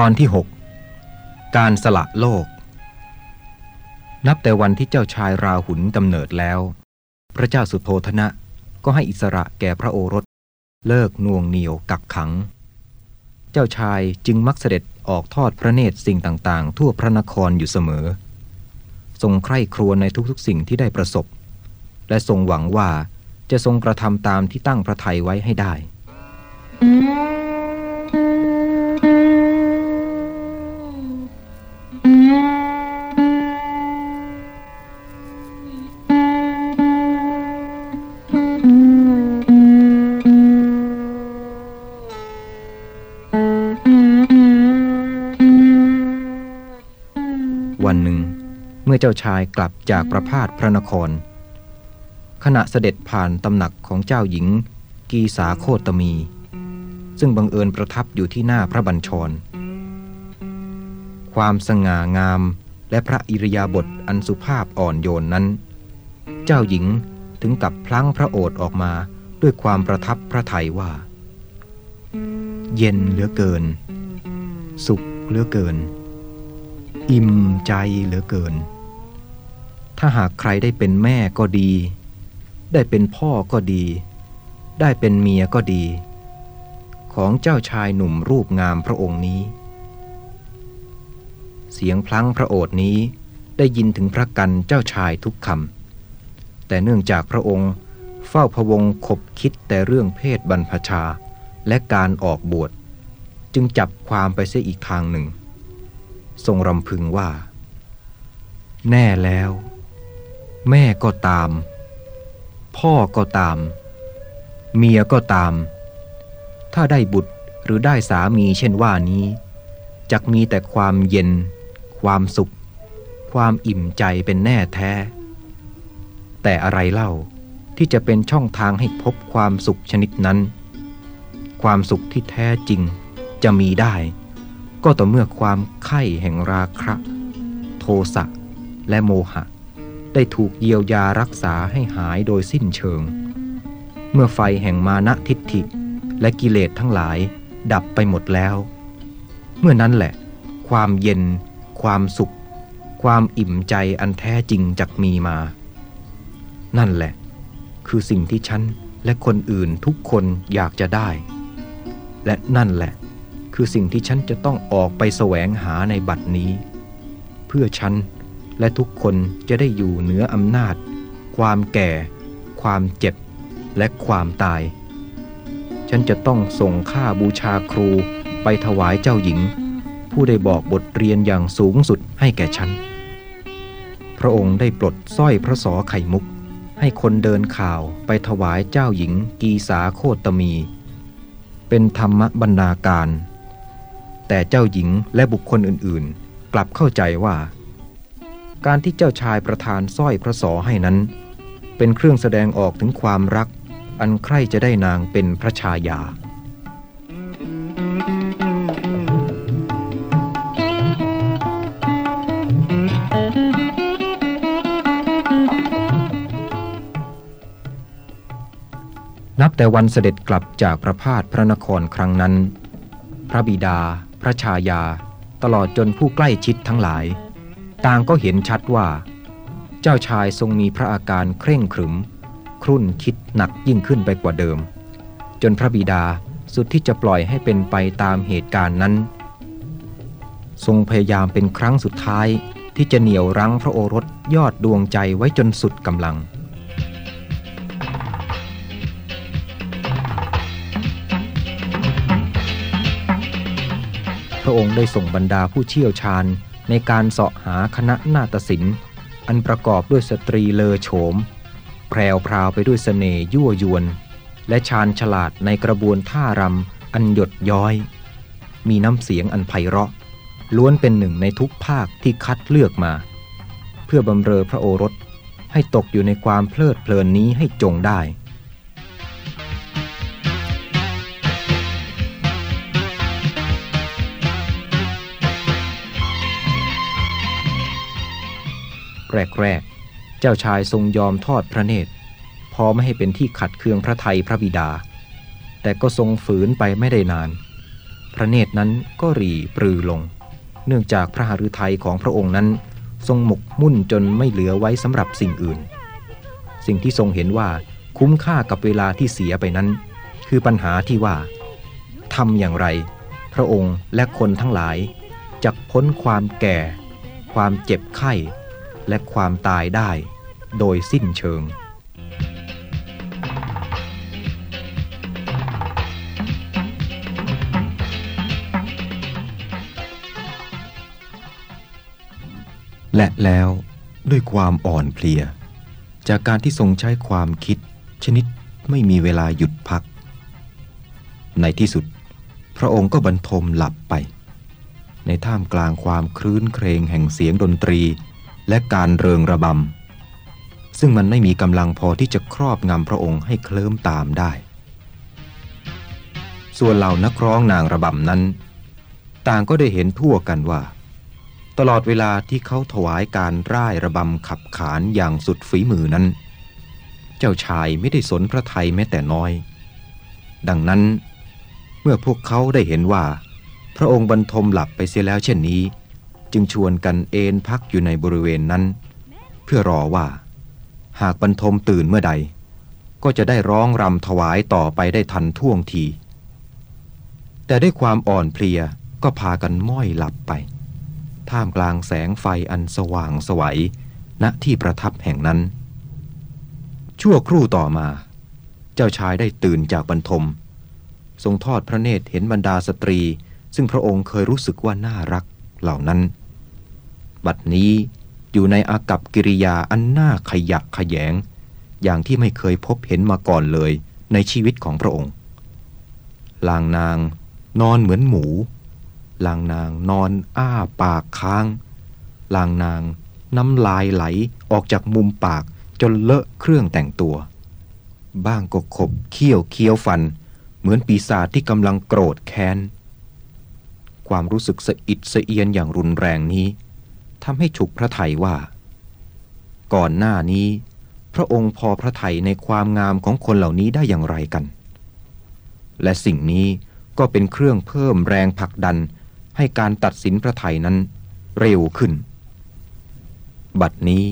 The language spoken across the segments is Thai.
ตอนที่ 6 การสละโลก นับแต่วันที่เจ้าชายราหุลกำเนิดแล้ว พระเจ้าสุโธธนะก็ให้อิสระแก่พระโอรส เลิกน่วงเหนียวกักขัง เจ้าชายจึงมักเสด็จออกทอดพระเนตรสิ่งต่างๆ ทั่วพระนครอยู่เสมอ ทรงใคร่ครวญในทุกๆสิ่งที่ได้ประสบ และทรงหวังว่าจะทรงกระทำตามที่ตั้งพระทัยไว้ให้ได้ายกลับจากประพาสพระนคร ขณะเสด็จผ่านตำหนักของเจ้าหญิง กีสาโคตมี ซึ่งบังเอิญประทับอยู่ที่หน้าพระบัญชร ความสง่างามและพระอิริยาบถอันสุภาพอ่อนโยนนั้น เจ้าหญิงถึงกับพลั้งพระโอษฐ์ออกมาด้วยความประทับพระทัยว่า เย็นเหลือเกิน สุขเหลือเกิน อิ่มใจเหลือเกิน ถ้าหากใครได้เป็นแม่ก็ดี ได้เป็นพ่อก็ดี ได้เป็นเมียก็ดี ของเจ้าชายหนุ่มรูปงามพระองค์นี้ เสียงพลั้งพระโอษนี้ได้ยินถึงพระกันเจ้าชายทุกคำแต่เนื่องจากพระองค์เฝ้าพวงขบคิดแต่เรื่องเพศบรรพชาและการออกบวชจึงจับความไปเสียอีกทางหนึ่ง ทรงรำพึงว่า แน่แล้ว แม่ก็ตาม พ่อก็ตาม เมียก็ตาม ถ้าได้บุตรหรือได้สามีเช่นว่านี้จักมีแต่ความเย็น ความสุข ความอิ่มใจเป็นแน่แท้ แต่อะไรเล่าที่จะเป็นช่องทางให้พบความสุขชนิดนั้น ความสุขที่แท้จริงจะมีได้ ก็ต่อเมื่อความไข้แห่งราคะ โทสะและโมหะ ได้ถูกเยียวยารักษาให้หายโดยสิ้นเชิง เมื่อไฟแห่งมานะทิฏฐิและกิเลสทั้งหลายดับไปหมดแล้ว เมื่อนั้นแหละ ความเย็น ความสุข ความอิ่มใจอันแท้จริงจักมีมา นั่นแหละ คือสิ่งที่ฉันและคนอื่นทุกคนอยากจะได้ และนั่นแหละ คือสิ่งที่ฉันจะต้องออกไปแสวงหาในบัดนี้ เพื่อฉัน และทุกคนจะได้อยู่เหนืออำนาจ ความแก่ ความเจ็บ และความตาย ฉันจะต้องส่งค่าบูชาครูไปถวายเจ้าหญิง ผู้ได้บอกบทเรียนอย่างสูงสุดให้แก่ฉัน พระองค์ได้ปลดสร้อยพระสอไข่มุก ให้คนเดินข่าวไปถวายเจ้าหญิงกีสาโคตมี เป็นธรรมบรรณาการ แต่เจ้าหญิงและบุคคลอื่นๆ กลับเข้าใจว่า การที่เจ้าชายประทานสร้อยพระสอให้นั้น เป็นเครื่องแสดงออกถึงความรัก อันใคร่จะได้นางเป็นพระชายา นับแต่วันเสด็จกลับจากประพาสพระนครครั้งนั้น พระบิดา พระชายา ตลอดจนผู้ใกล้ชิดทั้งหลาย ต่างก็เห็นชัดว่า เจ้าชายทรงมีพระอาการเคร่งขรึม ครุ่นคิดหนักยิ่งขึ้นไปกว่าเดิม จนพระบิดาสุดที่จะปล่อยให้เป็นไปตามเหตุการณ์นั้น ทรงพยายามเป็นครั้งสุดท้ายที่จะเหนี่ยวรั้งพระโอรสยอดดวงใจไว้จนสุดกำลังพระองค์ได้ส่งบรรดาผู้เชี่ยวชาญ ในการเสาะหาคณะนาฏศิลป์ อันประกอบด้วยสตรีเลอโฉม แพรวพราวไปด้วยสเสน่ห์ยั่วยวน และชาญฉลาดในกระบวนท่ารำอันหยดย้อย มีน้ำเสียงอันไพเราะ ล้วนเป็นหนึ่งในทุกภาคที่คัดเลือกมา เพื่อบำเรอพระโอรสให้ตกอยู่ในความเพลิดเพลินนี้ให้จงได้ แรกๆ เจ้าชายทรงยอมทอดพระเนตร พอไม่ให้เป็นที่ขัดเคืองพระไทยพระบิดา แต่ก็ทรงฝืนไปไม่ได้นาน พระเนตรนั้นก็รีปรือลง เนื่องจากพระหฤทัยของพระองค์นั้น ทรงหมกมุ่นจนไม่เหลือไว้สำหรับสิ่งอื่น สิ่งที่ทรงเห็นว่าคุ้มค่ากับเวลาที่เสียไปนั้น คือปัญหาที่ว่าทำอย่างไร พระองค์และคนทั้งหลายจะพ้นความแก่ ความเจ็บไข้ และความตายได้ โดยสิ้นเชิง และแล้วด้วยความอ่อนเพลีย จากการที่ทรงใช้ความคิด ชนิดไม่มีเวลาหยุดพัก ในที่สุด พระองค์ก็บรรทมหลับไป ในท่ามกลางความครื้นเครงแห่งเสียงดนตรี และการเริงระบำ ซึ่งมันไม่มีกำลังพอที่จะครอบงำพระองค์ให้เคลิ้มตามได้ ส่วนเหล่านักร้องนางระบำนั้น ต่างก็ได้เห็นทั่วกันว่า ตลอดเวลาที่เขาถวายการร่ายระบำขับขานอย่างสุดฝีมือนั้น เจ้าชายไม่ได้สนพระไทยแม้แต่น้อย ดังนั้นเมื่อพวกเขาได้เห็นว่า พระองค์บรรทมหลับไปเสียแล้วเช่นนี้ จึงชวนกันเอนพักอยู่ในบริเวณนั้น เพื่อรอว่า หากบรรทมตื่นเมื่อใด ก็จะได้ร้องรำถวายต่อไปได้ทันท่วงที แต่ด้วยความอ่อนเพลียก็พากันม้อยหลับไป ท่ามกลางแสงไฟอันสว่างสวัยณที่ประทับแห่งนั้น ชั่วครู่ต่อมา เจ้าชายได้ตื่นจากบรรทม ทรงทอดพระเนตรเห็นบรรดาสตรี ซึ่งพระองค์เคยรู้สึกว่าน่ารัก เหล่านั้น บัดนี้อยู่ในอากับกิริยาอันน่าขยะขยง อย่างที่ไม่เคยพบเห็นมาก่อนเลยในชีวิตของพระองค์ ลางนางนอนเหมือนหมู ลางนางนอนอ้าปากค้าง ลางนางน้ำลายไหลออกจากมุมปากจนเลอะเครื่องแต่งตัว บ้างก็ขบเคี้ยวเคี้ยวฟัน เหมือนปีศาจที่กำลังโกรธแค้น ความรู้สึกสะอิดสะเอียนอย่างรุนแรงนี้ทำให้ฉุกพระไทยว่า ก่อนหน้านี้ พระองค์พอพระไทยในความงามของคนเหล่านี้ได้อย่างไรกัน และสิ่งนี้ก็เป็นเครื่องเพิ่มแรงผลักดันให้การตัดสินพระไทยนั้นเร็วขึ้น บัดนี้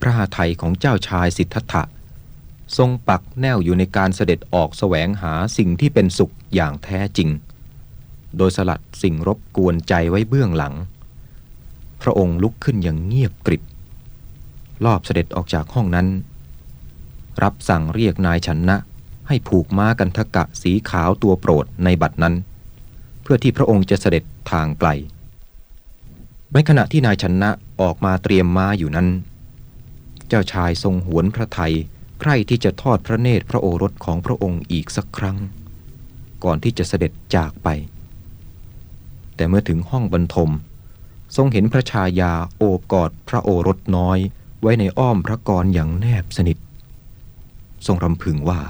พระหาไทยของเจ้าชายสิทธัตถะทรงปักแนวอยู่ในการเสด็จออกแสวงหาสิ่งที่เป็นสุขอย่างแท้จริง โดยสลัดสิ่งรบกวนใจไว้เบื้องหลัง พระองค์ลุกขึ้นอย่างเงียบกริบ รอบเสด็จออกจากห้องนั้น รับสั่งเรียกนายชนนะ ให้ผูกม้ากันทกะสีขาวตัวโปรดในบัดนั้น เพื่อที่พระองค์จะเสด็จทางไกล ในขณะที่นายชนะออกมาเตรียมม้าอยู่นั้น เจ้าชายทรงหวนพระไทยใคร่ที่จะทอดพระเนตรพระโอรสของพระองค์อีกสักครั้ง ก่อนที่จะเสด็จจากไป แต่เมื่อถึงห้องบรรทม ทรงเห็นพระชายาโอบกอดพระโอรสน้อย ไว้ในอ้อมพระกรอย่างแนบสนิท ทรงรำพึงว่า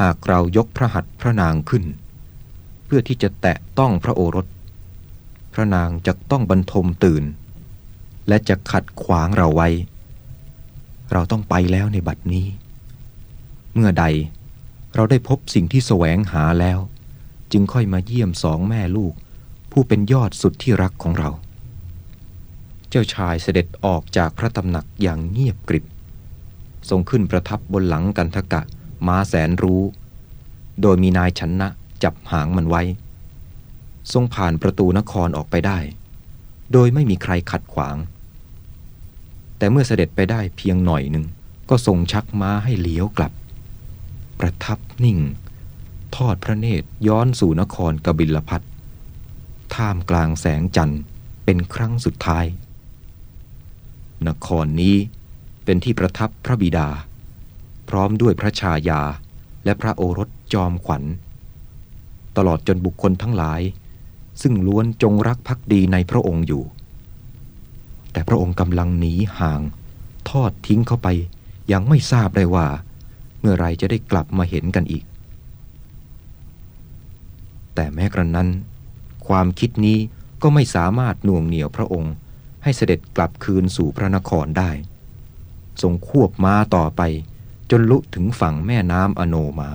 หากเรายกพระหัตถ์พระนางขึ้น เพื่อที่จะแตะต้องพระโอรส พระนางจะต้องบรรทมตื่น และจะขัดขวางเราไว้ เราต้องไปแล้วในบัดนี้ เมื่อใดเราได้พบสิ่งที่แสวงหาแล้ว จึงค่อยมาเยี่ยมสองแม่ลูก ผู้เป็นยอดสุดที่รักของเรา เจ้าชายเสด็จออกจากพระตำหนักอย่างเงียบกริบ ทรงขึ้นประทับบนหลังกันทกะ ม้าแสนรู้ โดยมีนายชนะจับหางมันไว้ ทรงผ่านประตูนครออกไปได้ โดยไม่มีใครขัดขวาง แต่เมื่อเสด็จไปได้เพียงหน่อยหนึ่งก็ทรงชักม้าให้เลี้ยวกลับ ประทับนิ่ง ทอดพระเนตรย้อนสู่นครกบิลพัท ท่ามกลางแสงจันทร์เป็นครั้งสุดท้าย นครนี้เป็นที่ประทับพระบิดา พร้อมด้วยพระชายาและพระโอรสจอมขวัญ ตลอดจนบุคคลทั้งหลาย ซึ่งล้วนจงรักภักดีในพระองค์อยู่ แต่พระองค์กำลังหนีห่าง ทอดทิ้งเข้าไปยังไม่ทราบได้ว่า เมื่อไรจะได้กลับมาเห็นกันอีก แต่แม้กระนั้น ความคิดนี้ก็ไม่สามารถหน่วงเหนี่ยวพระองค์ ให้เสด็จกลับคืนสู่พระนครได้ ทรงควบม้าต่อไป จนลุถึงฝั่งแม่น้ำอโนมา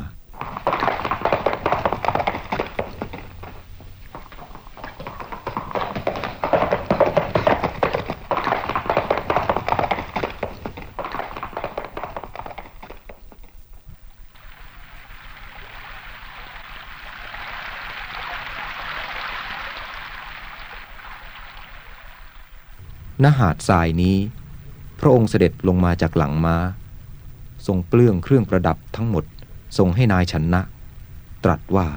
ณหาดทรายนี้ พระองค์เสด็จลงมาจากหลังม้า ทรงเปลื้องเครื่องประดับทั้งหมดทรงให้นายชนนะ ตรัสว่า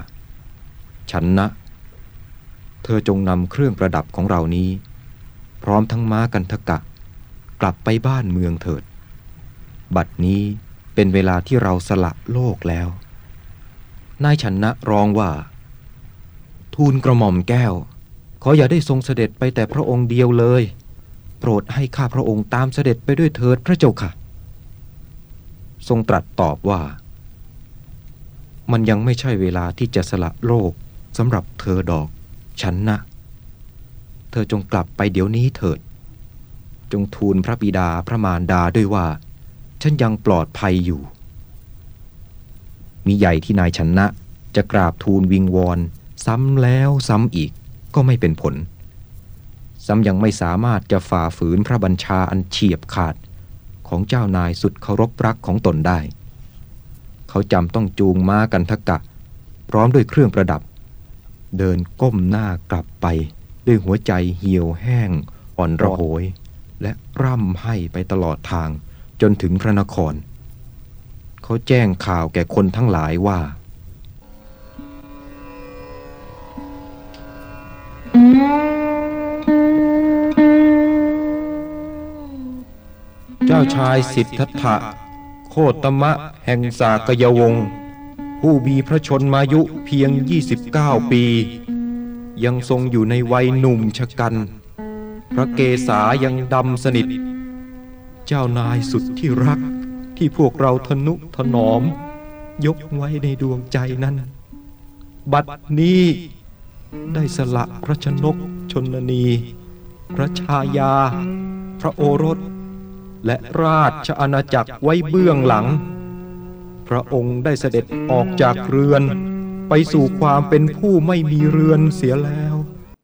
ชนนะ เธอจงนำเครื่องประดับของเรานี้ พร้อมทั้งม้ากันทกะ กลับไปบ้านเมืองเถิด บัดนี้เป็นเวลาที่เราสละโลกแล้ว นายชนนะร้องว่า ทูลกระหม่อมแก้ว ขออย่าได้ทรงเสด็จไปแต่พระองค์เดียวเลย โปรดให้ข้าพระองค์ตามเสด็จไปด้วยเถิดพระเจ้าค่ะ ทรงตรัสตอบว่า มันยังไม่ใช่เวลาที่จะสละโลกสำหรับเธอดอก ฉันนะ เธอจงกลับไปเดี๋ยวนี้เถิด จงทูลพระบิดาพระมารดาด้วยว่า ฉันยังปลอดภัยอยู่ มีใหญ่ที่นายชนะจะกราบทูลวิงวอน ซ้ำแล้วซ้ำอีกก็ไม่เป็นผล ซ้ำยังไม่สามารถจะฝ่าฝืนพระบัญชาอันเฉียบขาด ของเจ้านายสุดเคารพรักของตนได้ เขาจำต้องจูงม้ากันทกะ พร้อมด้วยเครื่องประดับ เดินก้มหน้ากลับไป ด้วยหัวใจเหี่ยวแห้ง อ่อนระโหย และร่ำไห้ไปตลอดทางจนถึงพระนคร เขาแจ้งข่าวแก่คนทั้งหลายว่าาชายสิทธัตถะโคตมะแห่งสากยวงศ์ผู้มีพระชนมายุเพียง 29 ปี ยังทรงอยู่ในวัยหนุ่มชะกัน พระเกศายังดำสนิท เจ้านายสุดที่รักที่พวกเราทนุถนอม ยกไว้ในดวงใจนั้น บัดนี้ได้สละพระชนกชนนี พระชายา พระโอรส และราชอาณาจักรไว้เบื้องหลัง พระองค์ได้เสด็จออกจากเรือน ไปสู่ความเป็นผู้ไม่มีเรือนเสียแล้ว